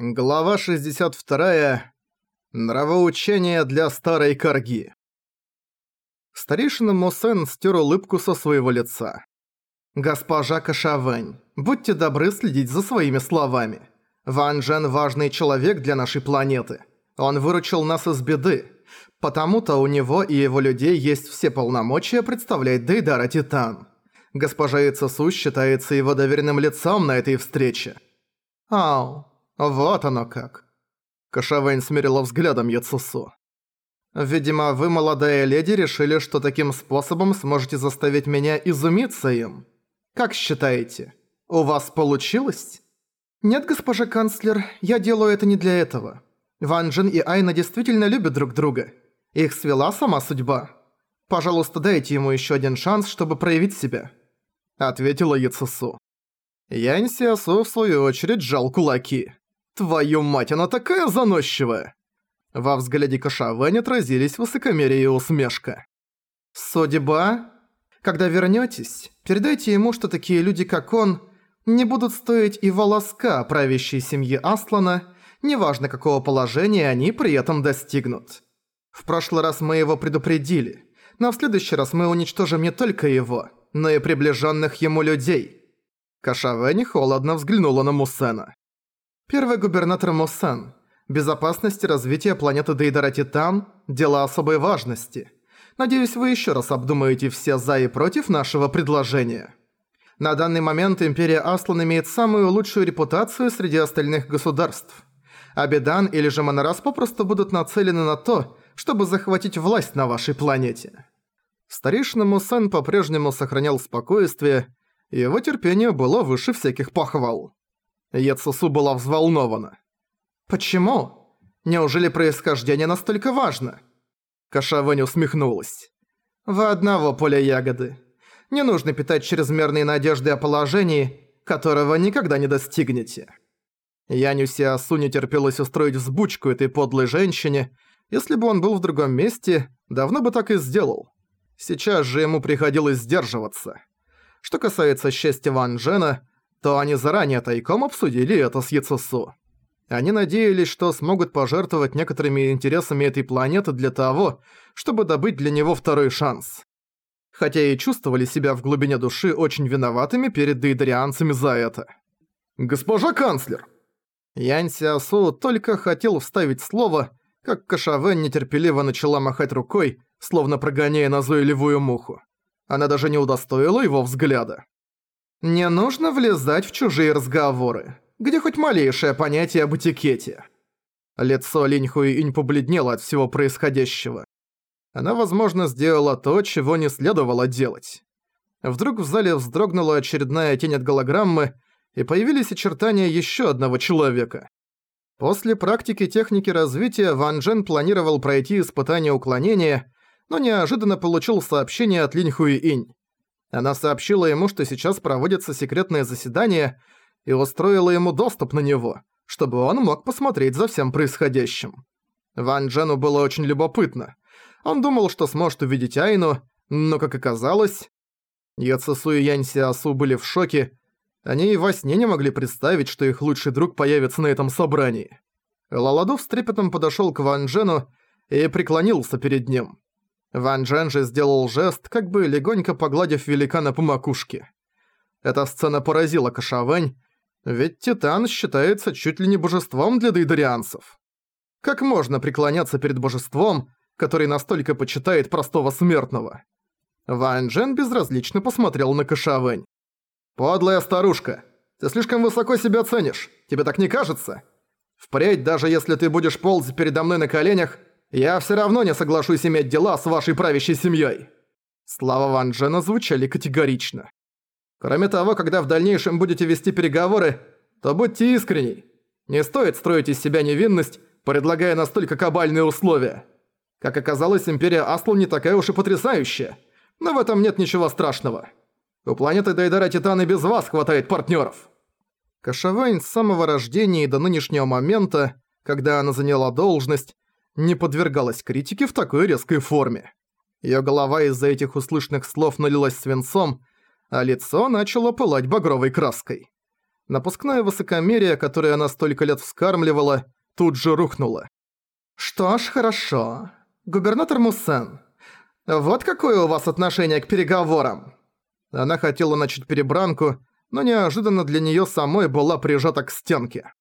Глава 62. Нравоучение для старой корги. Старейшина Мосен стер улыбку со своего лица. «Госпожа Кашавэнь, будьте добры следить за своими словами. Ван Джен – важный человек для нашей планеты. Он выручил нас из беды. Потому-то у него и его людей есть все полномочия представлять Дейдара Титан. Госпожа Ицесу считается его доверенным лицом на этой встрече». «Ау, «Вот оно как». Кашавэнь смерила взглядом Яцусу. «Видимо, вы, молодая леди, решили, что таким способом сможете заставить меня изумиться им. Как считаете, у вас получилось?» «Нет, госпожа канцлер, я делаю это не для этого. Ван Джин и Айна действительно любят друг друга. Их свела сама судьба. Пожалуйста, дайте ему еще один шанс, чтобы проявить себя», — ответила Яцусу. Янь Сиасу, в свою очередь, сжал кулаки. «Твою мать, она такая заносчивая!» Во взгляде Кашавэнь отразились высокомерие и усмешка. «Судьба? Когда вернётесь, передайте ему, что такие люди, как он, не будут стоить и волоска правящей семьи Аслана, неважно какого положения они при этом достигнут. В прошлый раз мы его предупредили, но в следующий раз мы уничтожим не только его, но и приближенных ему людей». Кашавэнь холодно взглянула на Мусена. Первый губернатор Мусан. Безопасность и развитие планеты Дейдара Титан – дело особой важности. Надеюсь, вы еще раз обдумаете все «за» и «против» нашего предложения. На данный момент Империя Аслан имеет самую лучшую репутацию среди остальных государств. Абидан или же Монорас попросту будут нацелены на то, чтобы захватить власть на вашей планете. Старейшина Мусан по-прежнему сохранял спокойствие, и его терпение было выше всяких похвал. Яцусу была взволнована. «Почему? Неужели происхождение настолько важно?» Кашавэнь усмехнулась. «Вы одного поля ягоды. Не нужно питать чрезмерные надежды о положении, которого никогда не достигнете». Яню Сиасу не терпелось устроить взбучку этой подлой женщине. Если бы он был в другом месте, давно бы так и сделал. Сейчас же ему приходилось сдерживаться. Что касается счастья Ван Джена, то они заранее тайком обсудили это с Яцесу. Они надеялись, что смогут пожертвовать некоторыми интересами этой планеты для того, чтобы добыть для него второй шанс. Хотя и чувствовали себя в глубине души очень виноватыми перед дейдарианцами за это. «Госпожа канцлер!» Янь Сиасу только хотел вставить слово, как Кашавен нетерпеливо начала махать рукой, словно прогоняя назойливую муху. Она даже не удостоила его взгляда. Не нужно влезать в чужие разговоры, где хоть малейшее понятие об этикете. Лицо Линьхуи Инь побледнело от всего происходящего. Она, возможно, сделала то, чего не следовало делать. Вдруг в зале вздрогнула очередная тень от голограммы, и появились очертания еще одного человека. После практики техники развития Ван Джен планировал пройти испытание уклонения, но неожиданно получил сообщение от Линьхуи Инь. Она сообщила ему, что сейчас проводится секретное заседание, и устроила ему доступ на него, чтобы он мог посмотреть за всем происходящим. Ван Джену было очень любопытно. Он думал, что сможет увидеть Айну, но, как оказалось... Яцесу и Янь Сиасу были в шоке. Они и во сне не могли представить, что их лучший друг появится на этом собрании. Лаладу с трепетом подошёл к Ван Джену и преклонился перед ним. Ван Джен же сделал жест, как бы легонько погладив великана по макушке. Эта сцена поразила Кашавэнь, ведь Титан считается чуть ли не божеством для дейдарианцев. Как можно преклоняться перед божеством, который настолько почитает простого смертного? Ван Джен безразлично посмотрел на Кашавэнь. «Подлая старушка, ты слишком высоко себя ценишь, тебе так не кажется? Впредь, даже если ты будешь ползать передо мной на коленях, я все равно не соглашусь иметь дела с вашей правящей семьей. Слова Ван Джена звучали категорично. Кроме того, когда в дальнейшем будете вести переговоры, то будьте искренни. Не стоит строить из себя невинность, предлагая настолько кабальные условия. Как оказалось, Империя Аслу не такая уж и потрясающая, но в этом нет ничего страшного. У планеты Дайдара Титаны без вас хватает партнеров. Кашавайн с самого рождения и до нынешнего момента, когда она заняла должность, не подвергалась критике в такой резкой форме. Её голова из-за этих услышанных слов налилась свинцом, а лицо начало пылать багровой краской. Напускное высокомерие, которое она столько лет вскармливала, тут же рухнуло. «Что ж, хорошо. Губернатор Муссен, вот какое у вас отношение к переговорам?» Она хотела начать перебранку, но неожиданно для неё самой была прижата к стенке.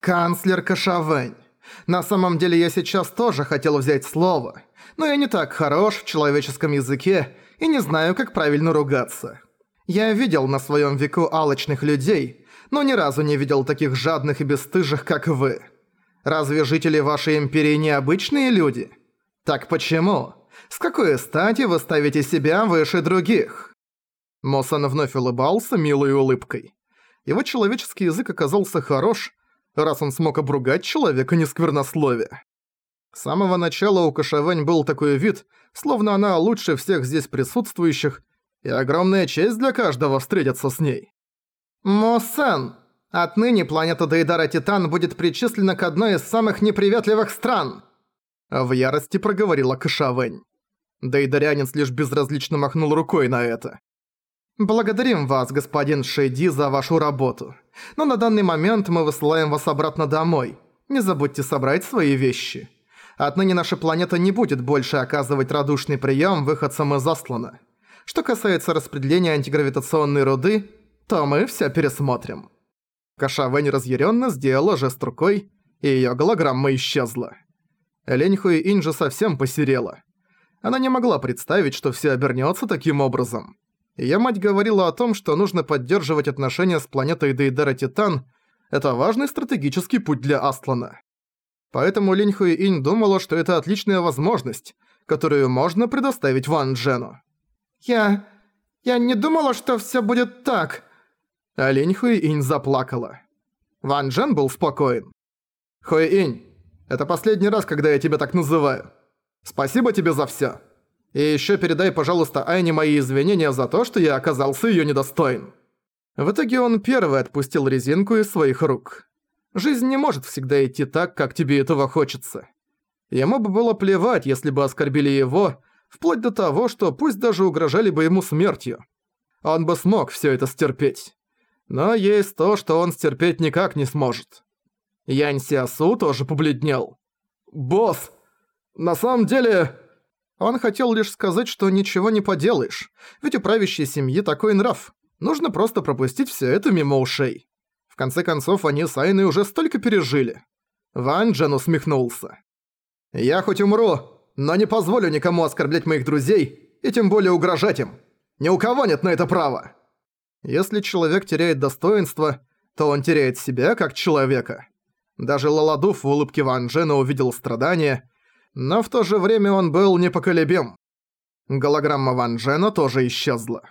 «Канцлер Кашавэнь, на самом деле я сейчас тоже хотел взять слово, но я не так хорош в человеческом языке и не знаю, как правильно ругаться. Я видел на своём веку алочных людей, но ни разу не видел таких жадных и бесстыжих, как вы. Разве жители вашей империи не обычные люди? Так почему? С какой стати вы ставите себя выше других?» Мосан вновь улыбался милой улыбкой. Его человеческий язык оказался хорош, раз он смог обругать человека несквернословие. С самого начала у Кашавэнь был такой вид, словно она лучше всех здесь присутствующих, и огромная честь для каждого встретиться с ней. «Мосан, отныне планета Дейдара Титан будет причислена к одной из самых неприветливых стран!» В ярости проговорила Кашавэнь. Дейдарянец лишь безразлично махнул рукой на это. «Благодарим вас, господин Шейди, за вашу работу. Но на данный момент мы высылаем вас обратно домой. Не забудьте собрать свои вещи. Отныне наша планета не будет больше оказывать радушный прием выходцам из Аслана. Что касается распределения антигравитационной руды, то мы все пересмотрим». Каша Вэнь разъяренно сделала жест рукой, и её голограмма исчезла. Лень Хуи Инджи совсем посерела. Она не могла представить, что все обернется таким образом. Её мать говорила о том, что нужно поддерживать отношения с планетой Дейдера Титан. Это важный стратегический путь для Астлана. Поэтому Линь Хуи Инь думала, что это отличная возможность, которую можно предоставить Ван Джену. «Я... я не думала, что всё будет так», Олень Хуи-Инь заплакала. Ван Джен был спокоен. «Хуи-Инь, это последний раз, когда я тебя так называю. Спасибо тебе за всё. И ещё передай, пожалуйста, Айне мои извинения за то, что я оказался её недостоин». В итоге он первый отпустил резинку из своих рук. Жизнь не может всегда идти так, как тебе этого хочется. Ему бы было плевать, если бы оскорбили его, вплоть до того, что пусть даже угрожали бы ему смертью. Он бы смог всё это стерпеть. Но есть то, что он стерпеть никак не сможет. Янь Сиасу тоже побледнел. «Босс, на самом деле...» Он хотел лишь сказать, что ничего не поделаешь, ведь у правящей семьи такой нрав. Нужно просто пропустить все это мимо ушей. В конце концов, они с Айной уже столько пережили. Ван Джен усмехнулся. «Я хоть умру, но не позволю никому оскорблять моих друзей и тем более угрожать им. Ни у кого нет на это права!» Если человек теряет достоинство, то он теряет себя как человека. Даже Лаладуф в улыбке Ван Джена увидел страдания, но в то же время он был непоколебим. Голограмма Ван Джена тоже исчезла.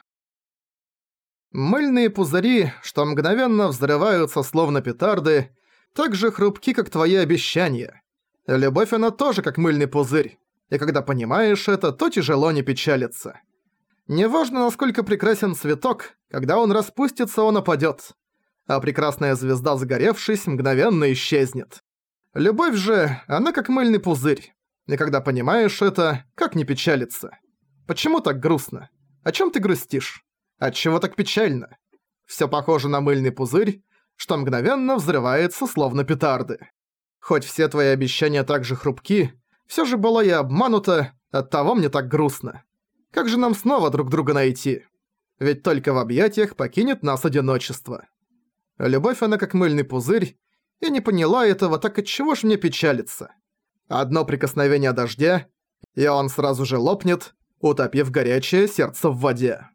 Мыльные пузыри, что мгновенно взрываются словно петарды, так же хрупки, как твои обещания. Любовь она тоже как мыльный пузырь, и когда понимаешь это, то тяжело не печалиться. Неважно, насколько прекрасен цветок, когда он распустится, он опадёт. А прекрасная звезда, загоревшись, мгновенно исчезнет. Любовь же, она как мыльный пузырь. И когда понимаешь это, как не печалиться? Почему так грустно? О чём ты грустишь? Отчего так печально? Всё похоже на мыльный пузырь, что мгновенно взрывается, словно петарды. Хоть все твои обещания так же хрупки, всё же была я обманута, оттого мне так грустно. Как же нам снова друг друга найти? Ведь только в объятиях покинет нас одиночество. Любовь она как мыльный пузырь, я не поняла этого, так от чего ж мне печалиться? Одно прикосновение дождя, и он сразу же лопнет, утопив горячее сердце в воде.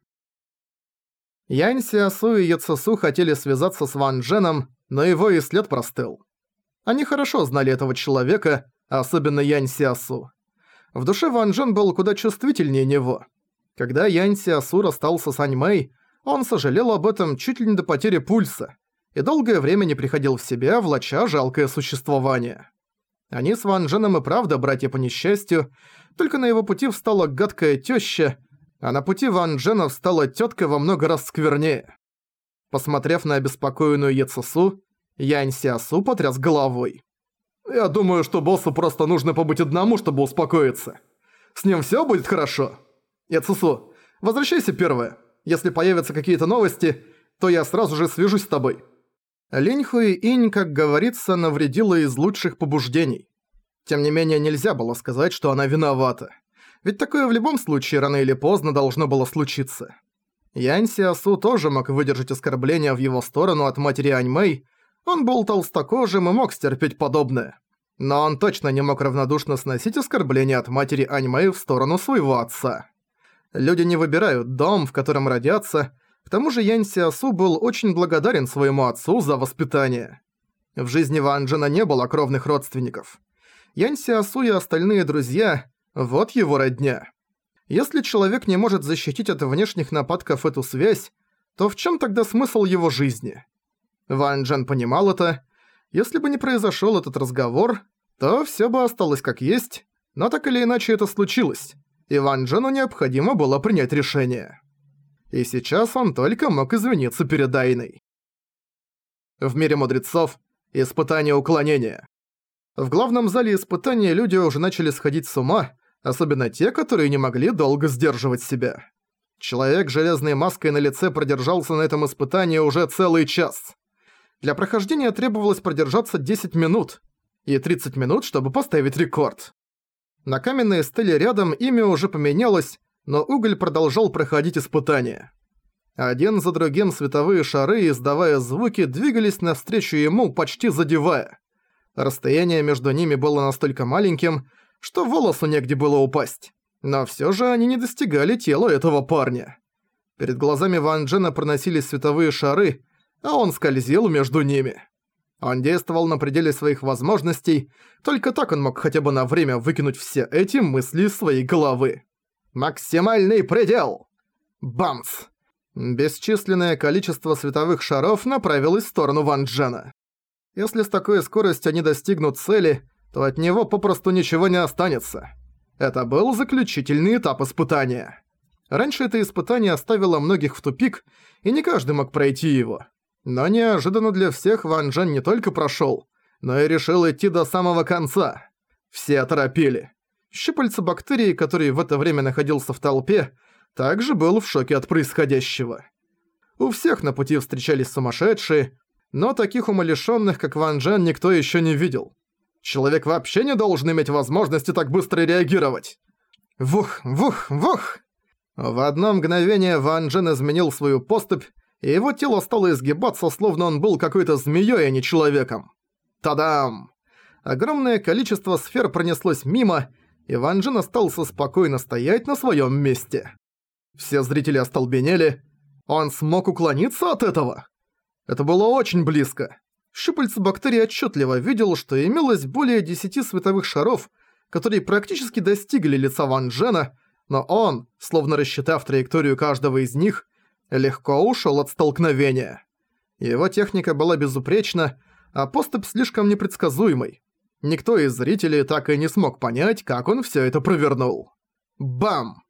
Янь Сиасу и Яцесу хотели связаться с Ван Дженом, но его и след простыл. Они хорошо знали этого человека, особенно Янь Сиасу. В душе Ван Джен был куда чувствительнее него. Когда Янь Сиасу расстался с Ань Мэй, он сожалел об этом чуть ли не до потери пульса и долгое время не приходил в себя, влача жалкое существование. Они с Ван Дженом и правда братья по несчастью, только на его пути встала гадкая тёща, а на пути Ван Джена встала тётка во много раз сквернее. Посмотрев на обеспокоенную Ецесу, Янь Сиасу потряс головой. Я думаю, что боссу просто нужно побыть одному, чтобы успокоиться. С ним всё будет хорошо. Яцусу, возвращайся первая. Если появятся какие-то новости, то я сразу же свяжусь с тобой. Линь Хуи Инь, как говорится, навредила из лучших побуждений. Тем не менее, нельзя было сказать, что она виновата. Ведь такое в любом случае рано или поздно должно было случиться. Янь Сиасу тоже мог выдержать оскорбления в его сторону от матери Аньмэй, он был толстокожим и мог стерпеть подобное. Но он точно не мог равнодушно сносить оскорбления от матери Аньмэй в сторону своего отца. Люди не выбирают дом, в котором родятся, к тому же Янь Сиасу был очень благодарен своему отцу за воспитание. В жизни Ван Джена не было кровных родственников. Янь Сиасу и остальные друзья – вот его родня. Если человек не может защитить от внешних нападков эту связь, то в чем тогда смысл его жизни? Ван Джен понимал это. Если бы не произошел этот разговор, то все бы осталось как есть, но так или иначе это случилось, и Ван Джену необходимо было принять решение. И сейчас он только мог извиниться перед Айной. В мире мудрецов – испытание уклонения. В главном зале испытания люди уже начали сходить с ума, особенно те, которые не могли долго сдерживать себя. Человек с железной маской на лице продержался на этом испытании уже целый час. Для прохождения требовалось продержаться 10 минут, и 30 минут, чтобы поставить рекорд. На каменной стеле рядом имя уже поменялось, но уголь продолжал проходить испытания. Один за другим световые шары, издавая звуки, двигались навстречу ему, почти задевая. Расстояние между ними было настолько маленьким, что волосу негде было упасть. Но всё же они не достигали тела этого парня. Перед глазами Ван Джена проносились световые шары, а он скользил между ними. Он действовал на пределе своих возможностей, только так он мог хотя бы на время выкинуть все эти мысли из своей головы. Максимальный предел! Бамс! Бесчисленное количество световых шаров направилось в сторону Ван Джена. Если с такой скоростью они достигнут цели, то от него попросту ничего не останется. Это был заключительный этап испытания. Раньше это испытание оставило многих в тупик, и не каждый мог пройти его. Но неожиданно для всех Ван Джен не только прошёл, но и решил идти до самого конца. Все торопили. Щупальца бактерии, который в это время находился в толпе, также был в шоке от происходящего. У всех на пути встречались сумасшедшие, но таких умалишённых, как Ван Джен, никто ещё не видел. Человек вообще не должен иметь возможности так быстро реагировать. Вух, вух, вух! В одно мгновение Ван Джен изменил свою поступь, и его тело стало изгибаться, словно он был какой-то змеёй, а не человеком. Тадам! Огромное количество сфер пронеслось мимо, и Ван Джен остался спокойно стоять на своём месте. Все зрители остолбенели. Он смог уклониться от этого? Это было очень близко. Щупальца бактерии отчетливо видел, что имелось более десяти световых шаров, которые практически достигли лица Ван Джена, но он, словно рассчитав траекторию каждого из них, легко ушел от столкновения. Его техника была безупречна, а поступь слишком непредсказуемой. Никто из зрителей так и не смог понять, как он все это провернул. Бам!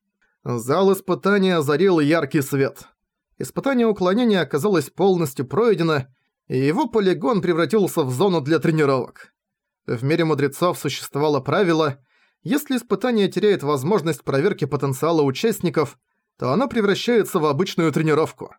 Зал испытания озарил яркий свет. Испытание уклонения оказалось полностью пройдено, и его полигон превратился в зону для тренировок. В мире мудрецов существовало правило, если испытание теряет возможность проверки потенциала участников, то оно превращается в обычную тренировку.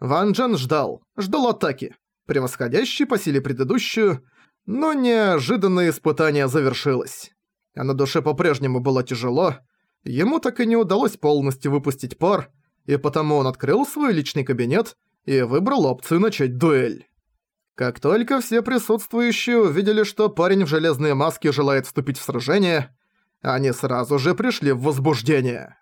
Ван Джен ждал, ждал атаки, превосходящей по силе предыдущую, но неожиданное испытание завершилось. А на душе по-прежнему было тяжело, ему так и не удалось полностью выпустить пар, и потому он открыл свой личный кабинет и выбрал опцию начать дуэль. Как только все присутствующие увидели, что парень в железной маске желает вступить в сражение, они сразу же пришли в возбуждение.